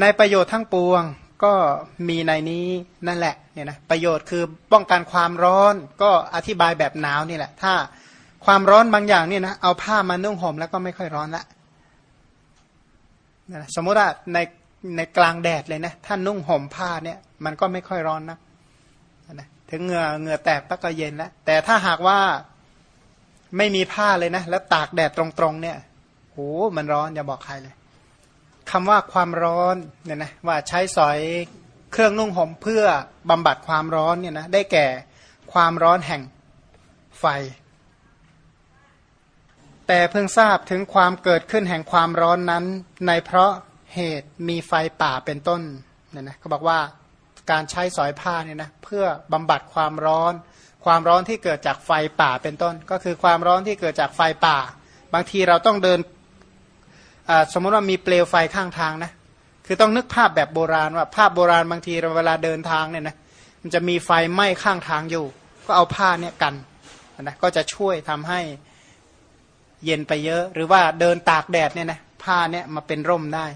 ในประโยชน์ทั้งปวงก็มีในนี้นั่นแหละเนี่ยนะประโยชน์คือป้องกันความร้อนก็อธิบายแบบหนาวนี่แหละ ถ้าความร้อนบางอย่างเนี่ยนะเอาผ้ามานุ่งห่มแล้วก็ไม่ค่อยร้อนละสมมติว่าในในกลางแดดเลยนะถ้านุ่งห่มผ้าเนี่ยมันก็ไม่ค่อยร้อนนะนะถึงเหงื่อเหงื่อแตกปก็เย็นแล้วแต่ถ้าหากว่าไม่มีผ้าเลยนะ แล้วตากแดดตรงๆเนี่ยโหมันร้อนอย่าบอกใครเลย คำว่าความร้อนเนี่ยนะว่าใช้สอยเครื่องนุ่งห่มเพื่อบำบัดความร้อนเนี่ยนะได้แก่ความร้อนแห่งไฟ แต่เพิ่งทราบถึงความเกิดขึ้นแห่งความร้อนนั้น ในเพราะเหตุมีไฟป่าเป็นต้นเนี่ยนะเขาบอกว่าการใช้สอยผ้าเนี่ยนะเพื่อบำบัดความร้อน ความร้อนที่เกิดจากไฟป่าเป็นต้น ก็คือความร้อนที่เกิดจากไฟป่า บางทีเราต้องเดิน สมมติว่ามีเปลวไฟข้างทางนะคือต้องนึกภาพแบบโบราณว่าภาพโบราณบางทีเวลาเดินทางเนี่ยนะมันจะมีไฟไหม้ข้างทางอยู่ ก็เอาผ้าเนี่ยกันนะก็จะช่วยทำให้เย็นไปเยอะ หรือว่าเดินตากแดดเนี่ยนะผ้าเนี่ยมาเป็นร่มได้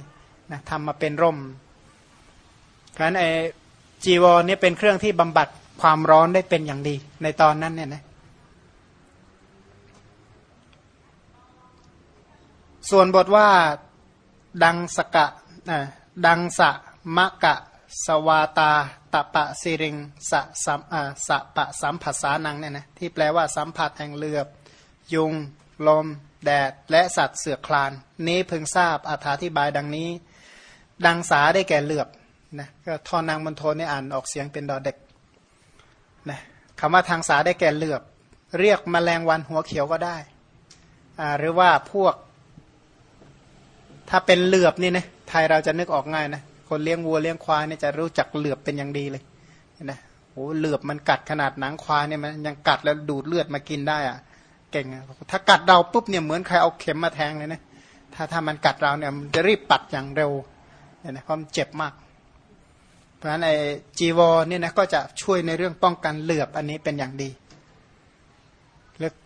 นะทำมาเป็นร่มเพราะฉะนั้นไอจีวรเนี่ยเป็นเครื่องที่บำบัดความร้อนได้เป็นอย่างดี ในตอนนั้นเนี่ยนะ ส่วนบทว่าดังสกะดังสะมะกะ สวาตาตะปะสิริงสะสัมสะปะสัมผัสสานังเนี่ยนะที่แปลว่าสัมผัสแห่งเลือบ ยุง ลม แดด และสัตว์เสือคลาน นี้เพึงทราบอธิบายดังนี้ ดังสาได้แก่เลือบนะก็ทอนางมณฑลนี่อ่านออกเสียงเป็นดอเด็กนะคำว่าทางสาได้แก่เลือบ เรียกมแมลงวันหัวเขียวก็ได้ หรือว่าพวก ถ้าเป็นเหลือบนี่นะไทยเราจะนึกออกง่ายนะคนเลี้ยงวัวเลี้ยงควายเนี่ยจะรู้จักเหลือบเป็นอย่างดีเลยนะโอ้เหลือบมันกัดขนาดหนังควายเนี่ยมันยังกัดแล้วดูดเลือดมากินได้อะเก่งถ้ากัดเราปุ๊บเนี่ยเหมือนใครเอาเข็มมาแทงเลยนะถ้าถ้ามันกัดเราเนี่ยมันจะรีบปัดอย่างเร็วเนี่ยนะความเจ็บมาก เพราะฉะนั้นไอ้จีวรเนี่ยนะก็จะช่วยในเรื่องป้องกันเหลือบอันนี้เป็นอย่างดี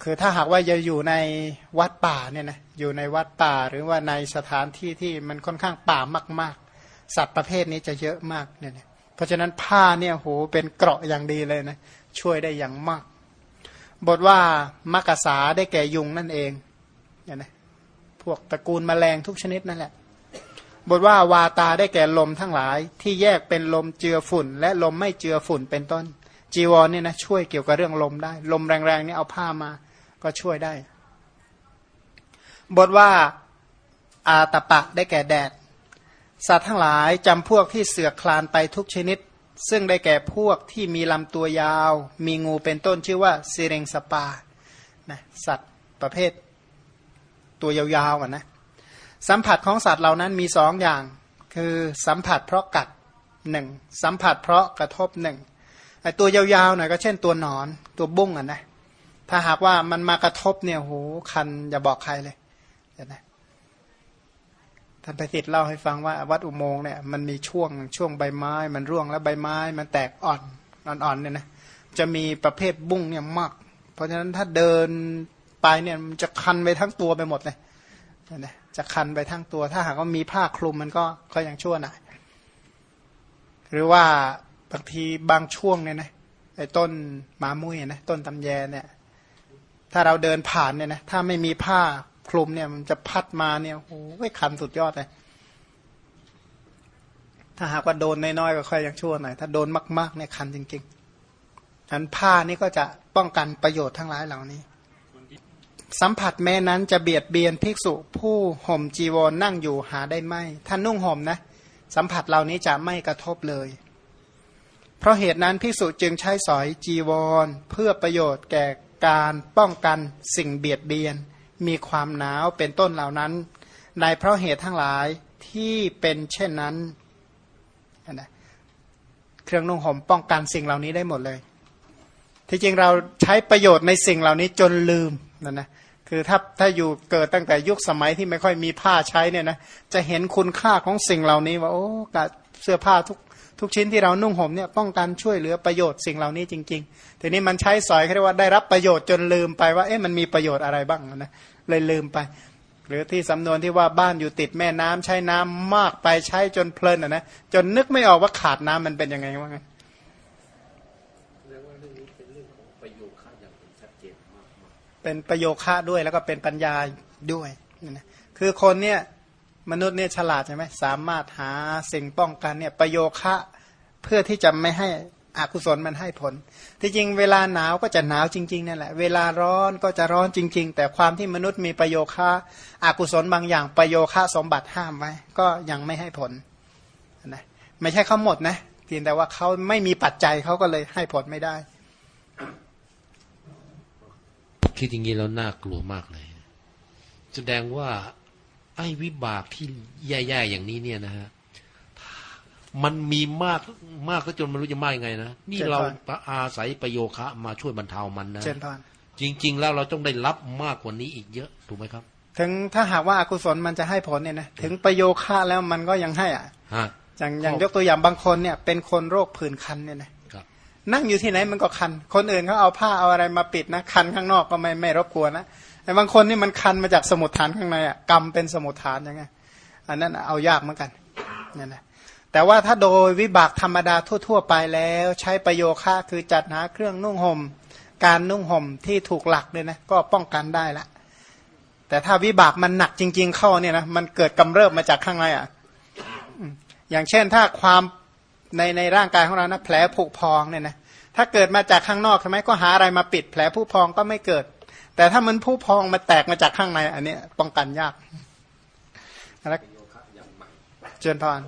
คือถ้าหากว่าจะอยู่ในวัดป่าเนี่ยนะอยู่ในวัดป่าหรือว่าในสถานที่ที่มันค่อนข้างป่ามาก ๆ สัตว์ประเภทนี้จะเยอะมากเนี่ยเพราะฉะนั้นผ้าเนี่ยโหเป็นเกราะอย่างดีเลยนะช่วยได้อย่างมาก บทว่ามักกษาได้แก่ยุงนั่นเองเนี่ยนะพวกตระกูลมแมลงทุกชนิดนั่นแหละ บทว่าวาตาได้แก่ลมทั้งหลายที่แยกเป็นลมเจือฝุ่น และลมไม่เจือฝุ่นเป็นต้น จีวรเนี่ยนะช่วยเกี่ยวกับเรื่องลมได้ ลมแรงๆนี่เอาผ้ามาก็ช่วยได้ บทว่าอาตปะได้แก่แดด สัตว์ทั้งหลายจำพวกที่เสือกคลานไปทุกชนิด ซึ่งได้แก่พวกที่มีลำตัวยาว มีงูเป็นต้นชื่อว่าซีเรงสปานะสัตว์ประเภท ตัวยาวๆอะนะสัมผัสของสัตว์เหล่านั้นมีสองอย่าง คือสัมผัสเพราะกัดหนึ่งสัมผัสเพราะกระทบหนึ่ง ไอ้ตัวยาวๆหน่อยก็เช่นตัวหนอนตัวบุ้งอะนะถ้าหากว่ามันมากระทบเนี่ยโหคันอย่าบอกใครเลยเห็นไหมท่านไปติดเล่าให้ฟังว่าวัดอุโมงค์เนี่ยมันมีช่วงช่วงใบไม้ มันร่วงแล้วใบไม้ มันแตกอ่อนอ่อนๆเนี่ยนะจะมีประเภทบุ้งเนี่ยมาก เพราะฉะนั้นถ้าเดินไปเนี่ยมันจะคันไปทั้งตัวไปหมดเลยนะจะคันไปทั้งตัว ถ้าหากว่ามีผ้าคลุมมันก็ก็ยังชั่วหน่อยหรือว่า บางทีบางช่วงเนี่ยนะไอ้ต้นหมามุ้ยนะต้นตำแยเนี่ย ถ้าเราเดินผ่านเนี่ยนะถ้าไม่มีผ้าคลุมเนี่ย มันจะพัดมาเนี่ยโอ้ยคันสุดยอดเลยถ้าหากว่าโดนน้อยๆก็ค่อยยังชั่วหน่อยถ้าโดนมากๆเนี่ยคันจริงๆฉะนั้นผ้านี่ก็จะป้องกันประโยชน์ทั้งหลายเหล่านี้สัมผัสแม้นั้นจะเบียดเบียนภิกษุผู้ห่มจีวรนั่งอยู่หาได้ไหมท่านนุ่งห่มนะ สัมผัสเหล่านี้จะไม่กระทบเลย เพราะเหตุนั้นพิสุจึงใช้สอยจีวร เพื่อประโยชน์แก่การป้องกันสิ่งเบียดเบียน มีความหนาวเป็นต้นเหล่านั้น ในเพราะเหตุทั้งหลายที่เป็นเช่นนั้นนะเครื่องนุ่งห่มป้องกันสิ่งเหล่านี้ได้หมดเลย ที่จริงเราใช้ประโยชน์ในสิ่งเหล่านี้จนลืมนะนะคือถ้าถ้าอยู่เกิดตั้งแต่ยุคสมัยที่ไม่ค่อยมีผ้าใช้เนี่ยนะจะเห็นคุณค่าของสิ่งเหล่านี้ว่าโอ้เสื้อผ้าทุก ทุกชิ้นที่เรานุ่งห่มเนี่ยป้องกันช่วยเหลือประโยชน์สิ่งเหล่านี้จริงๆทีนี้มันใช้สอยเขาเรียกว่าได้รับประโยชน์จนลืมไปว่าเอ๊ะมันมีประโยชน์อะไรบ้างนะเลยลืมไป หรือที่สำนวนที่ว่าบ้านอยู่ติดแม่น้ำใช้น้ำมากไปใช้จนเพลินอะนะจนนึกไม่ออกว่าขาดน้ำมันเป็นยังไงว่าไงแสดงว่าเรื่องนี้เป็นเรื่องของประโยคะอย่างชัดเจนมากมากเป็นประโยคะด้วยแล้วก็เป็นปัญญาด้วยนี่นะคือคนเนี่ย มนุษย์เนี่ยฉลาดใช่ไหมสามารถหาสิ่งป้องกันเนี่ยประโยคะเพื่อที่จะไม่ให้อกุศลมันให้ผล ที่จริงเวลาหนาวก็จะหนาวจริงๆนั่นแหละ เวลาร้อนก็จะร้อนจริง ๆ แต่ความที่มนุษย์มีประโยคะอกุศลบางอย่างประโยคะสมบัติห้ามไว้ก็ยังไม่ให้ผลนะไม่ใช่เขาหมดนะเพียงแต่ว่าเขาไม่มีปัจจัยเขาก็เลยให้ผลไม่ได้ คิดอย่างนี้แล้วน่ากลัวมากเลย แสดงว่า ไอ้วิบากที่แย่ๆอย่างนี้เนี่ยนะฮะมันมีมากมากก็จนไม่รู้จะมากยังไงนะนี่เจริญพรเราอาศัยประโยคะมาช่วยบรรเทามันนะเช่นพานจริง ๆ แล้วเราต้องได้รับมากกว่านี้อีกเยอะถูกไหมครับ ถึงถ้าหากว่าอากุศลมันจะให้ผลเนี่ยนะถึงประโยคะแล้วมันก็ยังให้อะฮะอย่างอย่างครับยกตัวอย่างบางคนเนี่ย เป็นคนโรคผื่นคันเนี่ยนะครับนั่งอยู่ที่ไหนมันก็คัน คนอื่นเขาเอาผ้าเอาอะไรมาปิดนะคันข้างนอกก็ไม่ไม่รบกวนนะ แต่บางคนนี่มันคันมาจากสมุดฐานข้างในอะกรรมเป็นสมุดฐานยังไงอันนั้นเอายากเหมือนกันนี่นะแต่ว่าถ้าโดยวิบากธรรมดาทั่ว ๆ ไปแล้ว ใช้ประโยคะคือจัดหาเครื่องนุ่งห่มการนุ่งห่มที่ถูกหลักเนี่ยนะก็ป้องกันได้ละ แต่ถ้าวิบากมันหนักจริง ๆ เข้าเนี่ยนะมันเกิดกำเริบมาจากข้างในอะอืมอย่างเช่นถ้าความในในร่างกายของเรานะแผลผุพองเนี่ยนะถ้าเกิดมาจากข้างนอกใช่ไหมก็หาอะไรมาปิดแผลผุพองก็ไม่เกิด แต่ถ้ามันผุพองมาแตกมาจากข้างใน อันนี้ป้องกันยากแล้วเจริญพร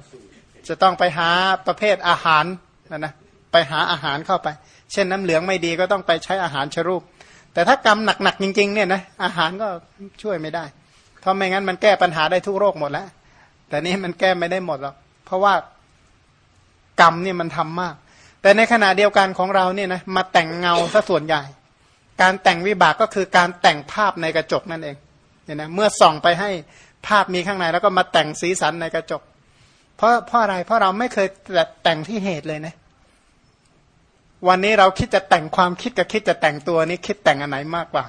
จะต้องไปหาประเภทอาหารนะนะไปหาอาหารเข้าไป เช่นน้ำเหลืองไม่ดีก็ต้องไปใช้อาหารชรูป แต่ถ้ากรรมหนักๆจริงๆเนี่ยนะอาหารก็ช่วยไม่ได้เพราะไม่งั้นมันแก้ปัญหาได้ทุกโรคหมดแล้ว แต่นี่มันแก้ไม่ได้หมดหรอกเพราะว่ากรรมเนี่ยมันทำมาก แต่ในขณะเดียวกันของเราเนี่ยนะมาแต่งเงาซะส่วนใหญ่ การแต่งวิบากก็คือการแต่งภาพในกระจกนั่นเองเนี่ยนะเมื่อส่องไปให้ภาพมีข้างในแล้วก็มาแต่งสีสันในกระจก เพราะเพราะอะไรเพราะเราไม่เคยแต่งที่เหตุเลยนะวันนี้เราคิดจะแต่งความคิดกับคิดจะแต่งตัวนี้คิดแต่งอันไหนมากกว่า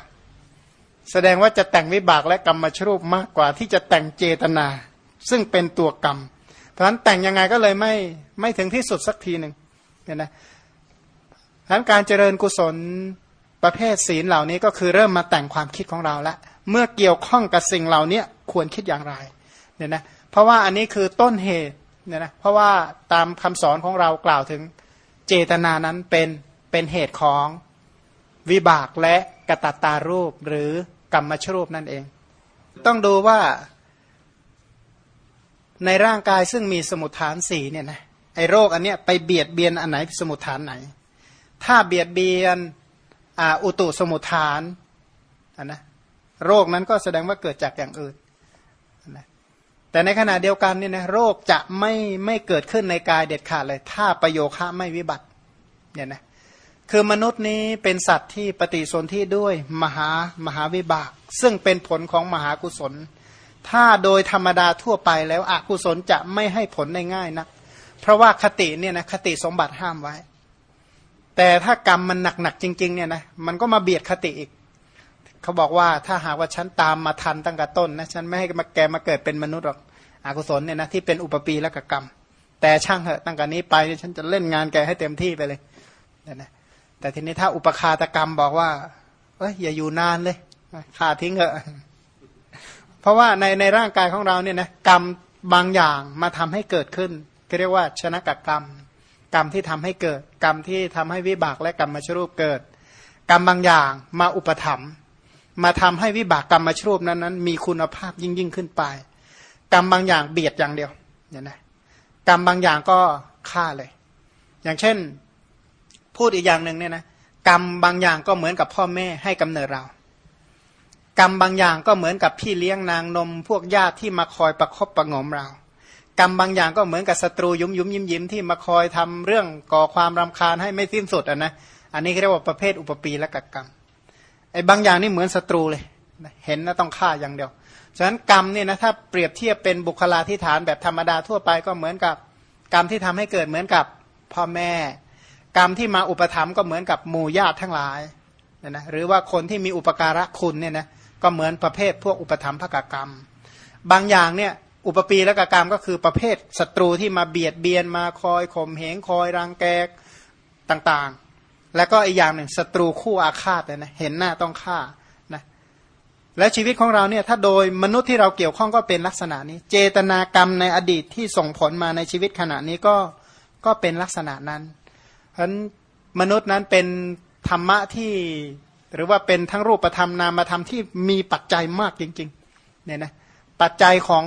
แสดงว่าจะแต่งวิบากและกรรมชรูปมากกว่า ที่จะแต่งเจตนา ซึ่งเป็นตัวกรรม เพราะฉะนั้นแต่งยังไงก็เลยไม่ไม่ถึงที่สุดสักทีหนึ่งเนี่ยนะดังนั้นการเจริญกุศล ประเภทศีลเหล่านี้ก็คือเริ่มมาแต่งความคิดของเราแล้วเมื่อเกี่ยวข้องกับสิ่งเหล่านี้ควรคิดอย่างไรเนี่ยนะเพราะว่าอันนี้คือต้นเหตุเนี่ยนะเพราะว่าตามคำสอนของเรากล่าวถึงเจตนานั้นเป็นเป็นเหตุของวิบากและกตัตตารูปหรือกรรมชรูปนั่นเอง ต้องดูว่าในร่างกายซึ่งมีสมุทฐานสีเนี่ยนะไอโรคอันเนี้ยไปเบียดเบียนอันไหนสมุทฐานไหน ถ้าเบียดเบียน อุตุสมุทฐานนนะโรคนั้นก็แสดงว่าเกิดจากอย่างอื่นนะแต่ในขณะเดียวกันเนี่ยนะโรคจะไม่ไม่เกิดขึ้นในกายเด็ดขาดเลย ถ้าประโยคะไม่วิบัติเนี่ยนะคือมนุษย์นี้เป็นสัตว์ที่ปฏิสนธิด้วยมหามหาวิบาก ซึ่งเป็นผลของมหากุศล ถ้าโดยธรรมดาทั่วไปแล้วอกุศลจะไม่ให้ผลได้ง่ายนะเพราะว่าคติเนี่ยนะคติสมบัติห้ามไว้ แต่ถ้ากรรมมันหนักๆจริงๆเนี่ยนะมันก็มาเบียดคติอีกเขาบอกว่าถ้าหากว่าฉันตามมาทันตั้งแต่ต้นนะฉันไม่ให้มาแกมาเกิดเป็นมนุษย์หรอกอกุศลเนี่ยนะที่เป็นอุปปีและกกรรม แต่ช่างเหอะตั้งแต่นี้ไปฉันจะเล่นงานแกให้เต็มที่ไปเลยเนี่ยนะแต่ทีนี้ถ้าอุปคาตกรรมบอกว่า เอ้ยอย่าอยู่นานเลยขาทิ้งเถอะ เพราะว่าในในร่างกายของเราเนี่ยนะกรรมบางอย่างมาทำให้เกิดขึ้นก็เรียกว่าชนะกกรรม กรรมที่ทำให้เกิด กรรมที่ทำให้วิบากและกรรมมชรูปเกิด กรรมบางอย่างมาอุปถัมภ์มาทำให้วิบากกรรมมชรูปนั้นนั้นมีคุณภาพยิ่งยิ่งขึ้นไป กรรมบางอย่างเบียดอย่างเดียวเนี่ยนะกรรมบางอย่างก็ฆ่าเลย อย่างเช่นพูดอีกอย่างหนึ่งเนี่ยนะกรรมบางอย่างก็เหมือนกับพ่อแม่ให้กำเนิดเรา กรรมบางอย่างก็เหมือนกับพี่เลี้ยงนางนม พวกญาติที่มาคอยประคบประงมเรา กรรมบางอย่างก็เหมือนกับศัตรูยุ้มยุ้มยิ้มยิ้มที่มาคอยทำเรื่องก่อความรำคาญให้ไม่สิ้นสุดอะนะอันนี้เรียกว่าประเภทอุปปีและกักกรรมไอ้บางอย่างนี่เหมือนศัตรูเลย เห็นนะต้องฆ่าอย่างเดียวฉะนั้นกรรมเนี่ยนะถ้าเปรียบเทียบเป็นบุคลาธิฐานแบบธรรมดาทั่วไปก็เหมือนกับกรรมที่ทำให้เกิดเหมือนกับพ่อแม่ กรรมที่มาอุปถัมภ์ก็เหมือนกับหมู่ญาติทั้งหลายนะนะหรือว่าคนที่มีอุปการะคุณเนี่ยนะก็เหมือนประเภทพวกอุปธรรมภกกรรม บางอย่างเนี่ย อุปปีและกกรรมก็คือประเภทศัตรูที่มาเบียดเบียนมาคอยข่มเหงคอยรังแกต่างๆ แล้วก็อีกอย่างหนึ่งศัตรูคู่อาฆาตเนะเห็นหน้าต้องฆ่านะและชีวิตของเราเนี่ยถ้าโดยมนุษย์ที่เราเกี่ยวข้องก็เป็นลักษณะนี้ เจตนากรรมในอดีตที่ส่งผลมาในชีวิตขณะนี้ก็ก็เป็นลักษณะนั้นเพราะฉะนั้นมนุษย์นั้นเป็นธรรมะที่หรือว่าเป็นทั้งรูปธรรมนามธรรมที่มีปัจจัยมากจริงๆเนี่ยนะ ปัจจัยของ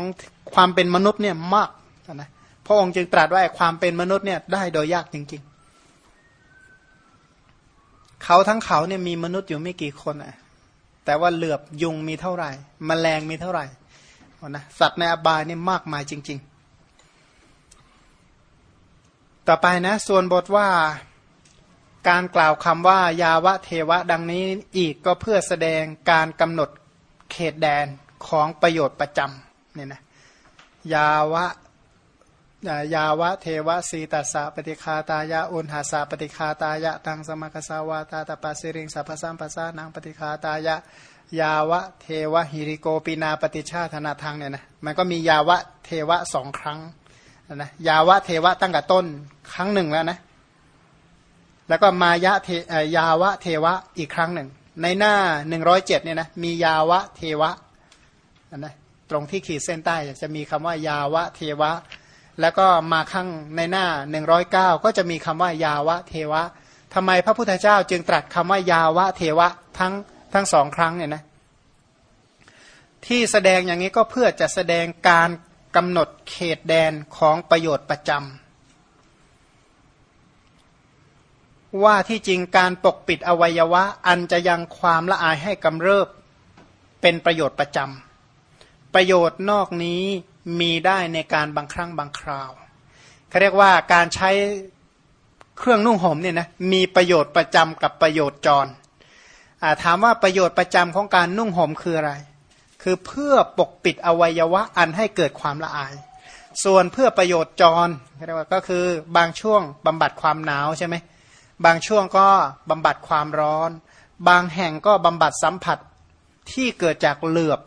ความเป็นมนุษย์เนี่ยมากนะพระองค์จึงตรัสว่าความเป็นมนุษย์เนี่ยได้โดยยากจริง ๆ เขาทั้งเขาเนี่ยมีมนุษย์อยู่ไม่กี่คนอะแต่ว่าเหลือบยุงมีเท่าไหร่มแมลงมีเท่าไหร่นะสัตว์ในอบายเนี่ยมากมายจริง ๆ ต่อไปนะ ส่วนบทว่าการกล่าวคำว่ายาวะเทวะดังนี้อีกก็เพื่อแสดงการกำหนดเขตแดน ของประโยชน์ประจำเนี่ยนะยาวะยาวะเทวะสีตัสสะปฏิคาตายะอุณหาสาปฏิคาตายะตังสมกสาวาตาตปาสิริงสัพพสัมปัสานังปฏิคาตายะ ยาวะเทวะหิริโกปินาปฏิชาธนาทางเนี่ยนะมันก็มียาวะเทวะสองครั้งนะยาวะเทวะตั้งแต่ต้นครั้งหนึ่งแล้วนะแล้วก็มายะเทยาวะเทวะอีกครั้งหนึ่ง ในหน้าหนึ่งร้อยเจ็ดเนี่ยนะมียาวะเทวะ นะตรงที่ขีดเส้นใต้จะมีคำว่ายาวะเทวะ แล้วก็มาข้างในหน้าหนึ่งร้อยเก้าก็จะมีคำว่ายาวะเทวะทำไมพระพุทธเจ้าจึงตรัสคำว่ายาวะเทวะทั้งทั้งสองครั้งเนี่ยนะที่แสดงอย่างนี้ก็เพื่อจะแสดงการกำหนดเขตแดนของประโยชน์ประจำว่าที่จริงการปกปิดอวัยวะอันจะยังความละอายให้กำเริบเป็นประโยชน์ประจำ ประโยชน์นอกนี้มีได้ในการบางครั้งบางคราวเขาเรียกว่าการใช้เครื่องนุ่งห่มเนี่ยนะมีประโยชน์ประจำกับประโยชน์จรถามว่าประโยชน์ประจำของการนุ่งห่มคืออะไร คือเพื่อปกปิดอวัยวะอันให้เกิดความละอาย ส่วนเพื่อประโยชน์จรเรียกว่าก็คือบางช่วงบำบัดความหนาวใช่ไหมบางช่วงก็บำบัดความร้อน บางแห่งก็บำบัดสัมผัสที่เกิดจากเหลือบ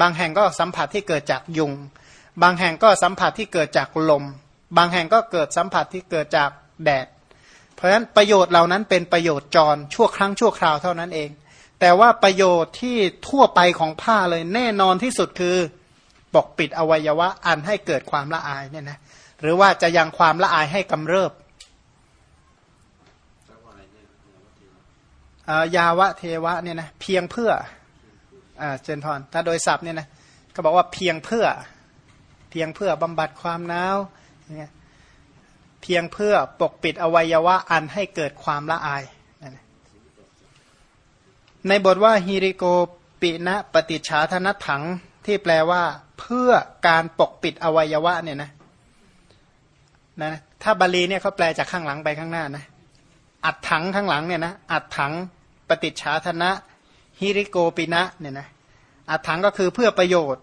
บางแห่งก็สัมผัสที่เกิดจากยุง บางแห่งก็สัมผัสที่เกิดจากลม บางแห่งก็เกิดสัมผัสที่เกิดจากแดด เพราะฉะนั้นประโยชน์เหล่านั้นเป็นประโยชน์จรชั่วครั้งชั่วคราวเท่านั้นเอง แต่ว่าประโยชน์ที่ทั่วไปของผ้าเลยแน่นอนที่สุดคือปกปิดอวัยวะอันให้เกิดความละอายเนี่ยนะหรือว่าจะยังความละอายให้กำเริบยาวะเทวะเนี่ยนะเพียงเพื่อ อ่าเจนพรถ้าโดยศัพท์เนี่ยนะก็บอกว่าเพียงเพื่อ เพียงเพื่อบำบัดความหนาวเนี่ยเพียงเพื่อปกปิดอวัยวะอันให้เกิดความละอาย ในบทว่าฮิริโกปินะปฏิชาธนถังที่แปลว่าเพื่อการปกปิดอวัยวะเนี่ยนะนะถ้าบาลีเนี่ยเขาแปลจากข้างหลังไปข้างหน้านะอัดถังข้างหลังเนี่ยนะอัดถังปฏิชาธนะ ฮิริโกปินะเนี่ยนะอัถังก็คือเพื่อประโยชน์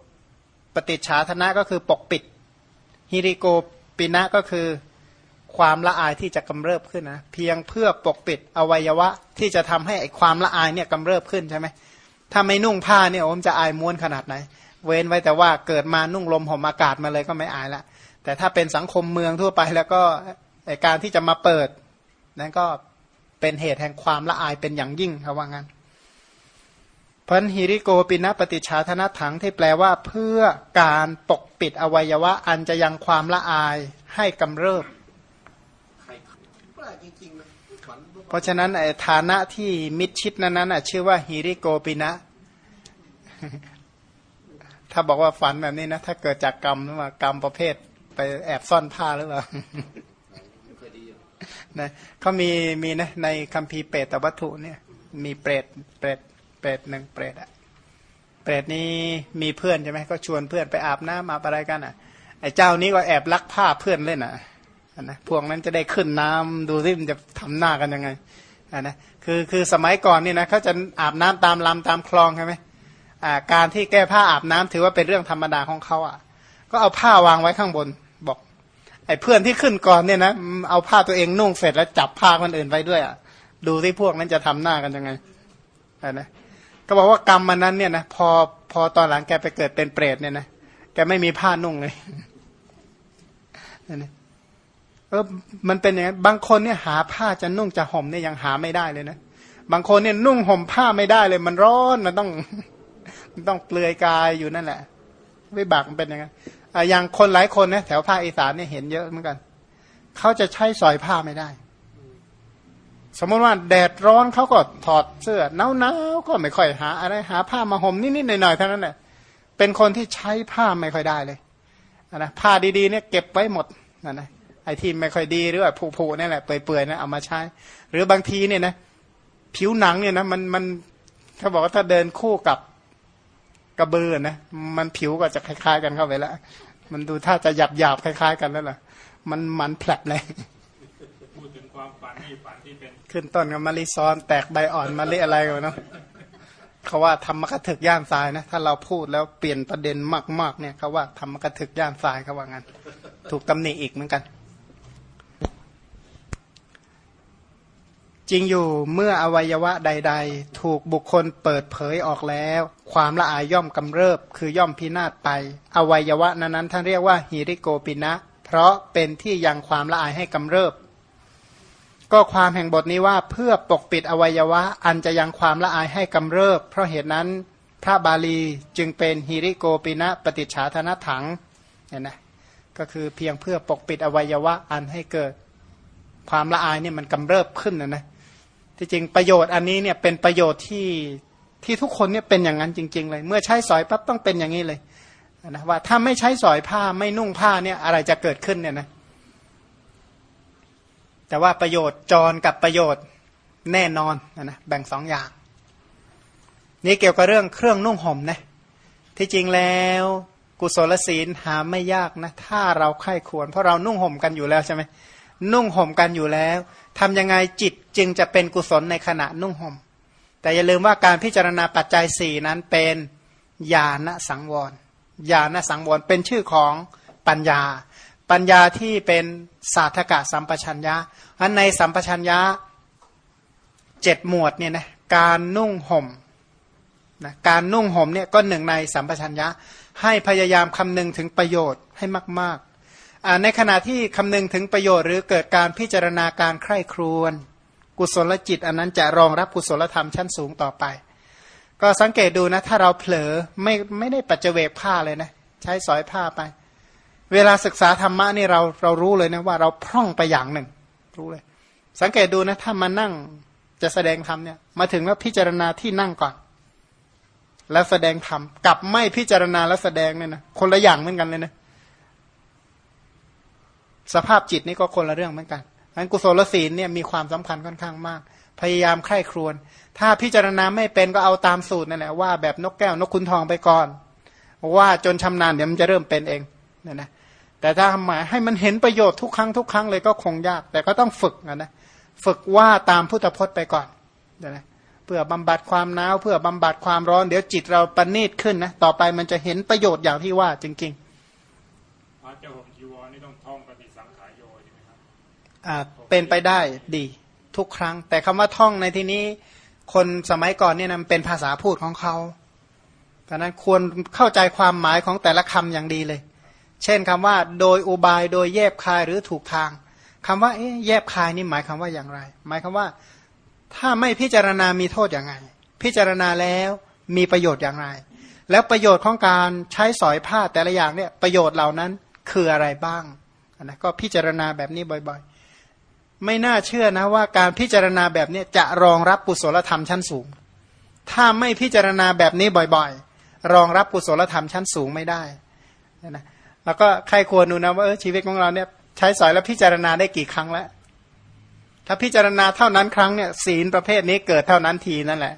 ปฏิชาธนะก็คือปกปิดฮิริโกปินะก็คือความละอายที่จะกำเริบขึ้นนะเพียงเพื่อปกปิดอวัยวะที่จะทำให้ความละอายเนี่ยกำเริบขึ้นใช่ไหมถ้าไม่นุ่งผ้าเนี่ยผมจะอายม้วนขนาดไหน เว้นไว้แต่ว่าเกิดมานุ่งลมห่มอากาศมาเลยก็ไม่อายละแต่ถ้าเป็นสังคมเมืองทั่วไปแล้วก็การที่จะมาเปิด นั่นก็เป็นเหตุแห่งความละอายเป็นอย่างยิ่งครับว่างั้น พันหิริโกปินะปฏิชาธนถังที่แปลว่าเพื่อการปกปิดอวัยวะ อันจะยังความละอายให้กำเริบ เพราะฉะนั้นไอ้ฐานะที่มิดชิดนั้นนั้นชื่อว่าฮิริโกปินะ ถ้าบอกว่าฝันแบบนี้นะ ถ้าเกิดจากกรรมหรือว่ากรรมประเภทไปแอบซ่อนผ้าหรือเปล่านะเขามีมีนะในคัมภีร์เปรตวัตถุเนี่ย มีเปรตเปรต รตหนึ่งเปรตอะเปรตนี้มีเพื่อนใช่ไหมก็ชวนเพื่อนไปอาบน้ำอาบอะไรกันอะไอ้เจ้านี้ก็แอบลักผ้าเพื่อนเล่นอะนะพวกนั้นจะได้ขึ้นน้ำดูซิมันจะทำหน้ากันยังไงอ่านะคือคือสมัยก่อนนี่นะเขาจะอาบน้ำตามลำตามคลองใช่ไหมอ่าการที่แก้ผ้าอาบน้ำถือว่าเป็นเรื่องธรรมดาของเขาอะ ก็เอาผ้าวางไว้ข้างบนบอก ไอ้เพื่อนที่ขึ้นก่อนเนี่ยนะเอาผ้าตัวเองนุ่งเสร็จแล้วจับผ้าคนอื่นไปด้วยอะดูที่พวกนั้นจะทำหน้ากันยังไงนะ ก็บอกว่ากรรมมันนั้นเนี่ยนะพอพอตอนหลังแกไปเกิดเป็นเปรตเนี่ยนะแกไม่มีผ้านุ่งเลยนี่เออมันเป็นอย่างนั้นบางคนเนี่ยหาผ้าจะนุ่งจะห่มเนี่ยยังหาไม่ได้เลยนะบางคนเนี่ยนุ่งห่มผ้าไม่ได้เลย มันร้อนมันต้องมันต้องเปลือยกายอยู่นั่นแหละวิบากมันเป็นอย่างนั้นอย่างคนหลายคนนะแถวภาคอีสานเนี่ยเห็นเยอะเหมือนกันเขาจะใช้สอยผ้าไม่ได้ สมมติว่าแดดร้อนเขาก็ถอดเสื้อหนาวหนาวก็ไม่ค่อยหา อะไรหาผ้ามาห่มนิดๆหน่อยๆเท่านั้นแหละเป็นคนที่ใช้ผ้าไม่ค่อยได้เลยนะผ้าดีๆเนี่ยเก็บไว้หมดนะนะไอ้ที่ไม่ค่อยดีหรือว่าผุๆนี่แหละเปื่อยๆนะเอามาใช้ หรือบางทีเนี่ยนะผิวหนังเนี่ยนะมันมันเขาบอกว่าถ้าเดินคู่กับกระเบือนะมันผิวก็จะคล้าย ๆ กันเข้าไปแล้ว มันดูถ้าจะหยาบหยาบคล้าย ๆ กันแล้วล่ะ มันมันแผลบเลย ขึ้นต้นกับมะลิซ้อน แตกใบอ่อนมะลิอะไรกันเนาะเขาว่าทำมกระถึกย่านทรายนะ ถ้าเราพูดแล้วเปลี่ยนประเด็นมาก ๆ เนี่ยเขาว่าทำมกระถึกย่านทรายเขาว่างั้น ถูกตำหนิอีกเหมือนกัน จริงอยู่เมื่ออวัยวะใด ๆ ถูกบุคคลเปิดเผยออกแล้ว ความละอายย่อมกำเริบ คือย่อมพินาศไป อวัยวะนั้นๆท่านเรียกว่าฮิริโกปินะ เพราะเป็นที่ยังความละอายให้กำเริบ ก็ความแห่งบทนี้ว่าเพื่อปกปิดอวัยวะ อันจะยังความละอายให้กำเริบ เพราะเหตุนั้นพระบาลีจึงเป็นฮิริโกปินะปฏิฉาธนถังเนี่ยนะก็คือเพียงเพื่อปกปิดอวัยวะอันให้เกิดความละอายเนี่ยมันกำเริบขึ้นนะนะที่จริงประโยชน์อันนี้เนี่ยเป็นประโยชน์ที่ที่ทุกคนเนี่ยเป็นอย่างนั้นจริง ๆ เลย เมื่อใช้สอยปั๊บต้องเป็นอย่างนี้เลยนะว่าถ้าไม่ใช้สอยผ้าไม่นุ่งผ้าเนี่ยอะไรจะเกิดขึ้นเนี่ยนะ แต่ว่าประโยชน์จรกับประโยชน์แน่นอนนะนะแบ่งสองอย่าง นี่เกี่ยวกับเรื่องเครื่องนุ่งห่มนะที่จริงแล้วกุศลศีลหาไม่ยากนะถ้าเราใคร่ควร เพราะเรานุ่งห่มกันอยู่แล้วใช่ไหมนุ่งห่มกันอยู่แล้วทำยังไงจิตจึงจะเป็นกุศลในขณะนุ่งห่ม แต่อย่าลืมว่าการพิจารณาปัจจัยสี่นั้นเป็นญาณสังวรญาณสังวรเป็นชื่อของปัญญา ปัญญาที่เป็นศาสตกะสัมปชัญญะอันในสัมปชัญญะเจ็ดหมวดเนี่ยนะการนุ่งห่มนะการนุ่งห่มเนี่ยก็หนึ่งในสัมปชัญญะ ให้พยายามคำนึงถึงประโยชน์ให้มากๆ ในขณะที่คำนึงถึงประโยชน์ หรือเกิดการพิจารณาการใคร่ครวญกุศลจิต อันนั้นจะรองรับกุศลธรรมชั้นสูงต่อไป ก็สังเกตดูนะ ถ้าเราเผลอไม่ไม่ได้ปัจเจเวกผ้าเลยนะ ใช้สอยผ้าไป เวลาศึกษาธรรมะนี่เราเรารู้เลยนะว่าเราพร่องไปอย่างหนึ่ง รู้เลย สังเกตดูนะถ้ามานั่งจะแสดงธรรมเนี่ยมาถึงว่าพิจารณาที่นั่งก่อน แล้วแสดงธรรมกับไม่พิจารณาแล้วแสดงเนี่ยนะคนละอย่างเหมือนกันเลยนะสภาพจิตนี่ก็คนละเรื่องเหมือนกันอันกุศลศีลเนี่ยมีความสำคัญค่อนข้างมาก พยายามใคร่ครวญถ้าพิจารณาไม่เป็นก็เอาตามสูตรนั่นแหละว่าแบบนกแก้วนกคุณทองไปก่อน ว่าจนชำนาญเดี๋ยวมันจะเริ่มเป็นเองเนี่ยนะ แต่ถ้าหมายให้มันเห็นประโยชน์ทุกครั้งทุกครั้งเลยก็คงยาก แต่ก็ต้องฝึกนะนะฝึกว่าตามพุทธพจน์ไปก่อนนี่นะเพื่อบำบัดความหนาวเพื่อบำบัดความร้อน เดี๋ยวจิตเราปณีตขึ้นนะต่อไปมันจะเห็นประโยชน์อย่างที่ว่าจริงๆพระเจ้าผมจีวรนี่ต้องท่องปฏิสังขารโยใช่ไหมครับอ่าเป็นไปได้ดีทุกครั้ง แต่คำว่าท่องในที่นี้คนสมัยก่อนเนี่ยนะเป็นภาษาพูดของเขาดังนั้นควรเข้าใจความหมายของแต่ละคำอย่างดีเลย เช่นคำว่า โดยอุบายโดยแยบคายหรือถูกทางคำว่าแยบคายนี่หมายคำว่าอย่างไร หมายคำว่า ถ้าไม่พิจารณามีโทษอย่างไรพิจารณาแล้วมีประโยชน์อย่างไร แล้วประโยชน์ของการใช้สอยผ้าแต่ละอย่างเนี่ยประโยชน์เหล่านั้นคืออะไรบ้างนะก็พิจารณาแบบนี้บ่อยๆ ไม่น่าเชื่อนะว่าการพิจารณาแบบนี้จะรองรับกุศลธรรมชั้นสูง ถ้าไม่พิจารณาแบบนี้บ่อยๆ รองรับกุศลธรรมชั้นสูงไม่ได้นะ แล้วก็ใครควรดูนะว่าชีวิตของเราเนี่ยใช้สอยแล้วพิจารณาได้กี่ครั้งแล้ว ถ้าพิจารณาเท่านั้นครั้งเนี่ยศีลประเภทนี้เกิดเท่านั้นทีนั่นแหละ